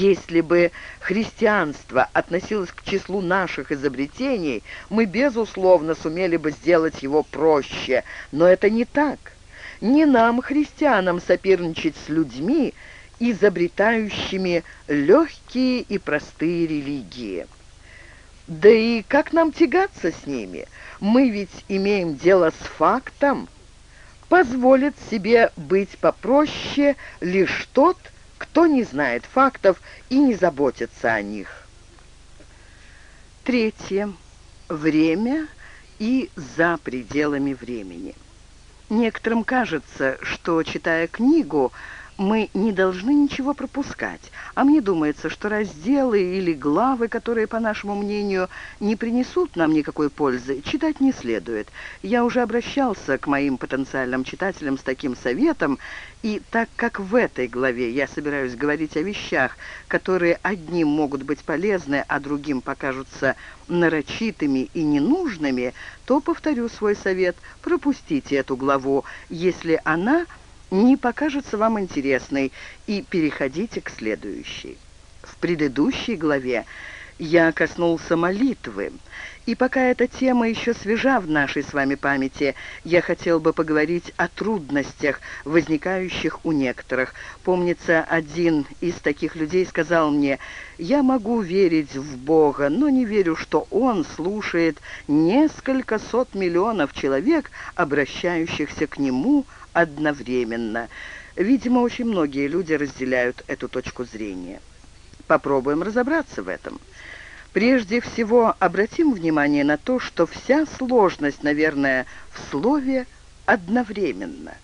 Если бы христианство относилось к числу наших изобретений, мы, безусловно, сумели бы сделать его проще. Но это не так. Не нам, христианам, соперничать с людьми, изобретающими легкие и простые религии. Да и как нам тягаться с ними? Мы ведь имеем дело с фактом. Позволит себе быть попроще лишь тот, кто не знает фактов и не заботится о них. Третье. Время и за пределами времени. Некоторым кажется, что, читая книгу, мы не должны ничего пропускать, а мне думается, что разделы или главы, которые, по нашему мнению, не принесут нам никакой пользы, читать не следует. Я уже обращался к моим потенциальным читателям с таким советом, и так как в этой главе я собираюсь говорить о вещах, которые одним могут быть полезны, а другим покажутся нарочитыми и ненужными, то повторю свой совет, пропустите эту главу, если она не покажется вам интересной, и переходите к следующей. В предыдущей главе я коснулся молитвы, и пока эта тема еще свежа в нашей с вами памяти, я хотел бы поговорить о трудностях, возникающих у некоторых. Помнится, один из таких людей сказал мне, «Я могу верить в Бога, но не верю, что Он слушает несколько сот миллионов человек, обращающихся к Нему одновременно. Видимо, очень многие люди разделяют эту точку зрения. Попробуем разобраться в этом. Прежде всего, обратим внимание на то, что вся сложность, наверное, в слове «одновременно».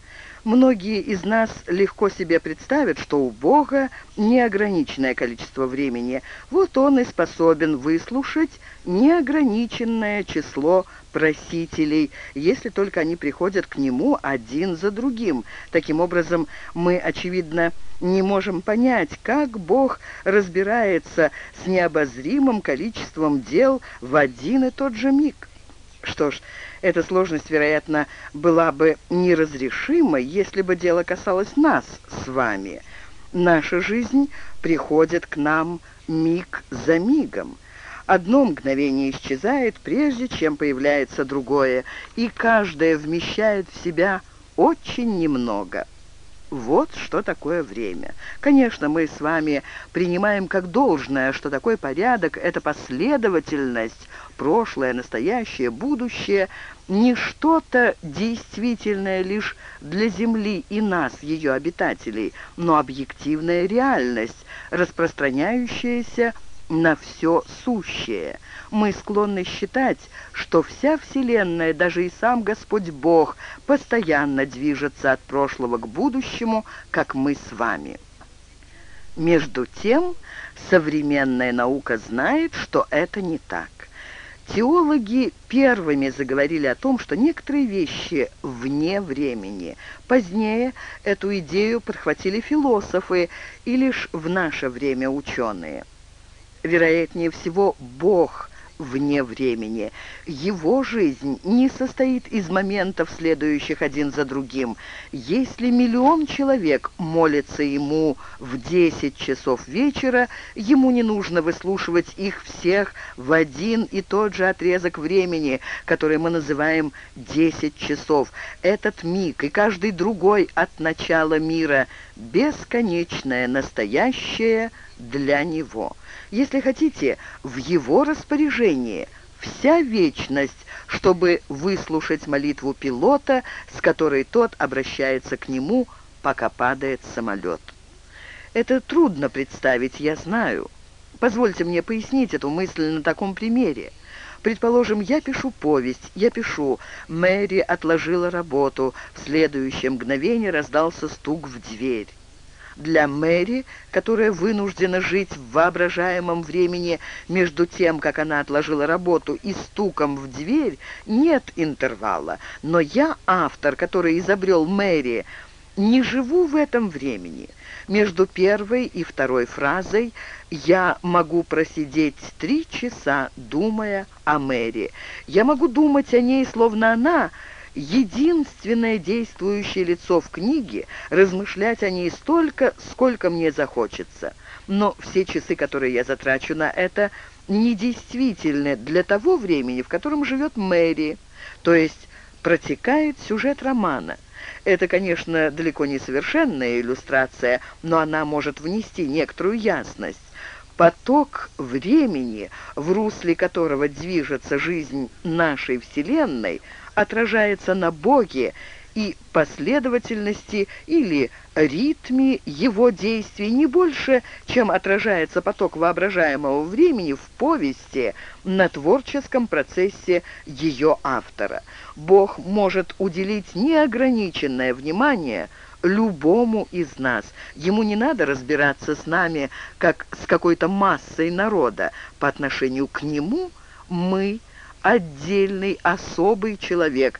Многие из нас легко себе представят, что у Бога неограниченное количество времени. Вот он и способен выслушать неограниченное число просителей, если только они приходят к нему один за другим. Таким образом, мы, очевидно, не можем понять, как Бог разбирается с необозримым количеством дел в один и тот же миг. Что ж, эта сложность, вероятно, была бы неразрешима, если бы дело касалось нас с вами. Наша жизнь приходит к нам миг за мигом. Одно мгновение исчезает, прежде чем появляется другое, и каждое вмещает в себя очень немного. Вот что такое время. Конечно, мы с вами принимаем как должное, что такой порядок — это последовательность, прошлое, настоящее, будущее, не что-то действительное лишь для Земли и нас, ее обитателей, но объективная реальность, распространяющаяся на все сущее. Мы склонны считать, что вся Вселенная, даже и сам Господь Бог, постоянно движется от прошлого к будущему, как мы с вами. Между тем, современная наука знает, что это не так. Теологи первыми заговорили о том, что некоторые вещи вне времени. Позднее эту идею подхватили философы и лишь в наше время ученые. Вероятнее всего, Бог вне времени. Его жизнь не состоит из моментов, следующих один за другим. Если миллион человек молится ему в 10 часов вечера, ему не нужно выслушивать их всех в один и тот же отрезок времени, который мы называем 10 часов. Этот миг и каждый другой от начала мира – бесконечное настоящее для него если хотите, в его распоряжении вся вечность, чтобы выслушать молитву пилота, с которой тот обращается к нему, пока падает самолет. Это трудно представить, я знаю. Позвольте мне пояснить эту мысль на таком примере. Предположим, я пишу повесть, я пишу «Мэри отложила работу», в следующее мгновение раздался стук в дверь. Для Мэри, которая вынуждена жить в воображаемом времени между тем, как она отложила работу, и стуком в дверь, нет интервала. Но я, автор, который изобрел Мэри, не живу в этом времени. Между первой и второй фразой я могу просидеть три часа, думая о Мэри. Я могу думать о ней, словно она единственное действующее лицо в книге, размышлять о ней столько, сколько мне захочется. но все часы, которые я затрачу на это, недействительны для того времени, в котором живет Мэри, то есть протекает сюжет романа. Это, конечно, далеко не совершенная иллюстрация, но она может внести некоторую ясность. Поток времени, в русле которого движется жизнь нашей Вселенной, отражается на Боге и последовательности или ритме его действий не больше, чем отражается поток воображаемого времени в повести на творческом процессе ее автора. Бог может уделить неограниченное внимание любому из нас. Ему не надо разбираться с нами, как с какой-то массой народа. По отношению к нему мы – отдельный, особый человек,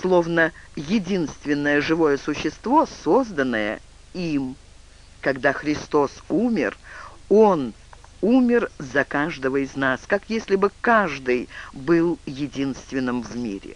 словно единственное живое существо, созданное им. Когда Христос умер, Он умер за каждого из нас, как если бы каждый был единственным в мире.